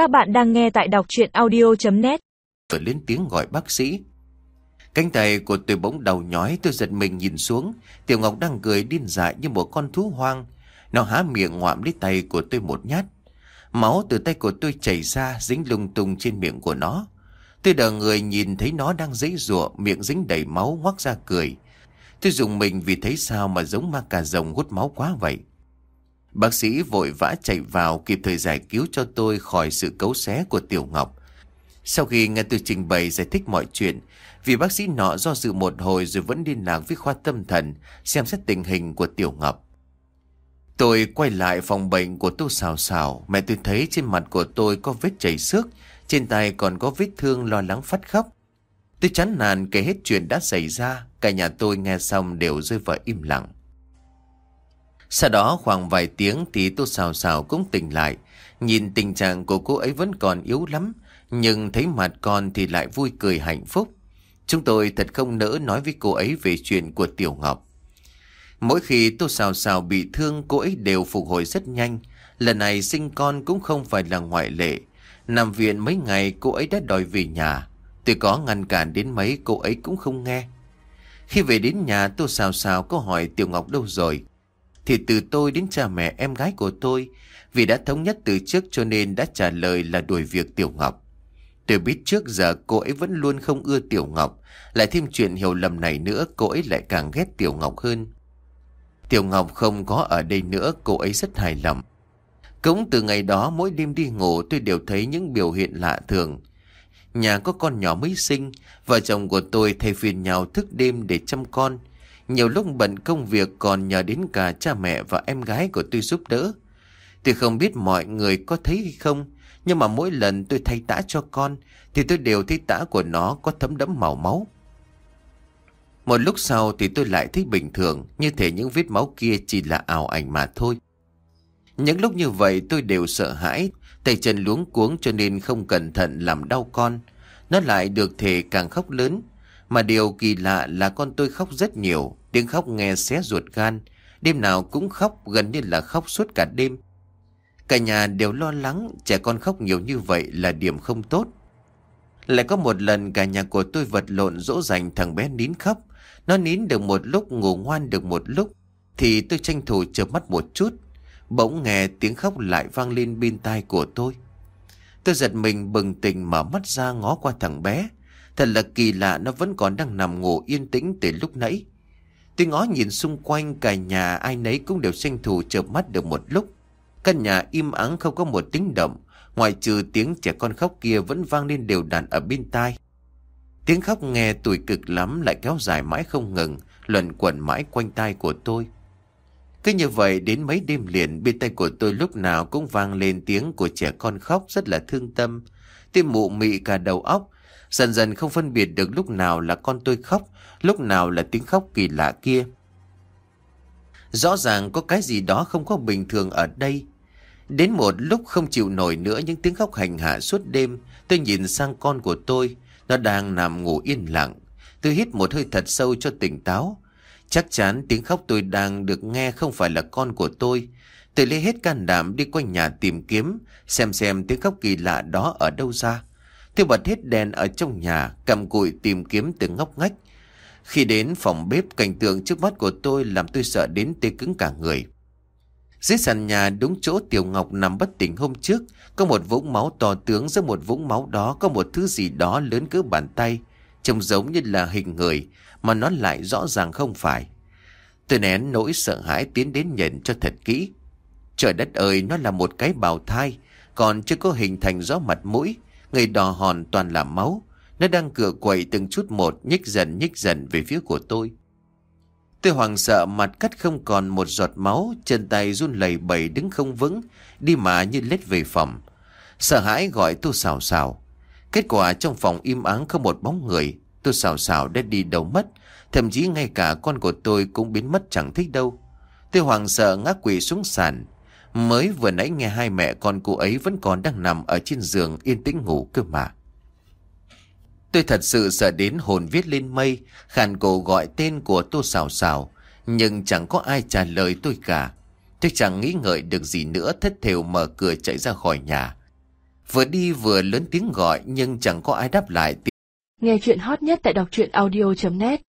Các bạn đang nghe tại đọc chuyện audio.net Tôi lên tiếng gọi bác sĩ. Cánh tay của tôi bỗng đầu nhói, Tôi giật mình nhìn xuống. Tiểu Ngọc đang cười điên dại như một con thú hoang. Nó há miệng ngoạm lấy tay của tôi một nhát. Máu từ tay của tôi chảy ra, Dính lung tung trên miệng của nó. Tôi đờ người nhìn thấy nó đang dãy rụa Miệng dính đầy máu, ngoác ra cười. Tôi dùng mình vì thấy sao mà giống ma cà rồng hút máu quá vậy? Bác sĩ vội vã chạy vào kịp thời giải cứu cho tôi khỏi sự cấu xé của Tiểu Ngọc. Sau khi nghe tôi trình bày giải thích mọi chuyện, vì bác sĩ nọ do dự một hồi rồi vẫn liên lạc với khoa tâm thần xem xét tình hình của Tiểu Ngọc. Tôi quay lại phòng bệnh của Tô Xào Xào, mẹ tôi thấy trên mặt của tôi có vết chảy xước, trên tay còn có vết thương lo lắng phát khóc. Tôi chán nản kể hết chuyện đã xảy ra, cả nhà tôi nghe xong đều rơi vào im lặng. Sau đó khoảng vài tiếng thì tôi xào xào cũng tỉnh lại. Nhìn tình trạng của cô ấy vẫn còn yếu lắm, nhưng thấy mặt con thì lại vui cười hạnh phúc. Chúng tôi thật không nỡ nói với cô ấy về chuyện của Tiểu Ngọc. Mỗi khi tôi xào xào bị thương cô ấy đều phục hồi rất nhanh. Lần này sinh con cũng không phải là ngoại lệ. Nằm viện mấy ngày cô ấy đã đòi về nhà. Tôi có ngăn cản đến mấy cô ấy cũng không nghe. Khi về đến nhà tôi xào xào có hỏi Tiểu Ngọc đâu rồi. Thì từ tôi đến cha mẹ em gái của tôi, Vì đã thống nhất từ trước cho nên đã trả lời là đuổi việc Tiểu Ngọc. Tôi biết trước giờ cô ấy vẫn luôn không ưa Tiểu Ngọc, Lại thêm chuyện hiểu lầm này nữa cô ấy lại càng ghét Tiểu Ngọc hơn. Tiểu Ngọc không có ở đây nữa, cô ấy rất hài lòng. Cũng từ ngày đó, mỗi đêm đi ngủ tôi đều thấy những biểu hiện lạ thường. Nhà có con nhỏ mới sinh, Vợ chồng của tôi thay phiên nhau thức đêm để chăm con nhiều lúc bận công việc còn nhờ đến cả cha mẹ và em gái của tôi giúp đỡ. Tôi không biết mọi người có thấy hay không, nhưng mà mỗi lần tôi thay tã cho con, thì tôi đều thấy tã của nó có thấm đẫm màu máu. Một lúc sau thì tôi lại thấy bình thường, như thể những vết máu kia chỉ là ảo ảnh mà thôi. Những lúc như vậy tôi đều sợ hãi, tay chân luống cuống cho nên không cẩn thận làm đau con. Nó lại được thể càng khóc lớn, mà điều kỳ lạ là con tôi khóc rất nhiều, tiếng khóc nghe xé ruột gan. Đêm nào cũng khóc, gần như là khóc suốt cả đêm. Cả nhà đều lo lắng, trẻ con khóc nhiều như vậy là điểm không tốt. Lại có một lần cả nhà của tôi vật lộn dỗ dành thằng bé nín khóc. Nó nín được một lúc, ngủ ngoan được một lúc. Thì tôi tranh thủ chợp mắt một chút. Bỗng nghe tiếng khóc lại vang lên bên tai của tôi. Tôi giật mình bừng tỉnh mở mắt ra ngó qua thằng bé. Thật là kỳ lạ nó vẫn còn đang nằm ngủ yên tĩnh từ lúc nãy. Tôi ngó nhìn xung quanh cả nhà ai nấy cũng đều tranh thủ chợp mắt được một lúc. Căn nhà im ắng không có một tiếng động, ngoài trừ tiếng trẻ con khóc kia vẫn vang lên đều đặn ở bên tai. Tiếng khóc nghe tuổi cực lắm lại kéo dài mãi không ngừng, luẩn quẩn mãi quanh tai của tôi. Cứ như vậy đến mấy đêm liền bên tay của tôi lúc nào cũng vang lên tiếng của trẻ con khóc rất là thương tâm. Tôi mụ mị cả đầu óc, Dần dần không phân biệt được lúc nào là con tôi khóc, lúc nào là tiếng khóc kỳ lạ kia. Rõ ràng có cái gì đó không có bình thường ở đây. Đến một lúc không chịu nổi nữa những tiếng khóc hành hạ suốt đêm, tôi nhìn sang con của tôi, nó đang nằm ngủ yên lặng. Tôi hít một hơi thật sâu cho tỉnh táo. Chắc chắn tiếng khóc tôi đang được nghe không phải là con của tôi. Tôi lấy hết can đảm đi quanh nhà tìm kiếm, xem xem tiếng khóc kỳ lạ đó ở đâu ra. Tôi bật hết đèn ở trong nhà, cầm cụi tìm kiếm từng ngóc ngách. Khi đến phòng bếp, cảnh tượng trước mắt của tôi làm tôi sợ đến tê cứng cả người. Dưới sàn nhà đúng chỗ Tiểu Ngọc nằm bất tỉnh hôm trước, có một vũng máu to tướng giữa một vũng máu đó có một thứ gì đó lớn cỡ bàn tay, trông giống như là hình người, mà nó lại rõ ràng không phải. Tôi nén nỗi sợ hãi tiến đến nhận cho thật kỹ. Trời đất ơi, nó là một cái bào thai, còn chưa có hình thành rõ mặt mũi, Người đỏ hòn toàn là máu. Nó đang cựa quậy từng chút một nhích dần nhích dần về phía của tôi. Tôi hoàng sợ mặt cắt không còn một giọt máu, chân tay run lẩy bẩy đứng không vững, đi mà như lết về phòng. Sợ hãi gọi tôi xào xào. Kết quả trong phòng im ắng không một bóng người, tôi xào xào đã đi đâu mất, thậm chí ngay cả con của tôi cũng biến mất chẳng thích đâu. Tôi hoàng sợ ngã quỷ xuống sàn, Mới vừa nãy nghe hai mẹ con cô ấy vẫn còn đang nằm ở trên giường yên tĩnh ngủ cơ mà. Tôi thật sự sợ đến hồn viết lên mây, khàn cổ gọi tên của Tô Sào Sào, nhưng chẳng có ai trả lời tôi cả. Tôi chẳng nghĩ ngợi được gì nữa thất thều mở cửa chạy ra khỏi nhà. Vừa đi vừa lớn tiếng gọi nhưng chẳng có ai đáp lại. Nghe chuyện hot nhất tại đọc truyện audio.net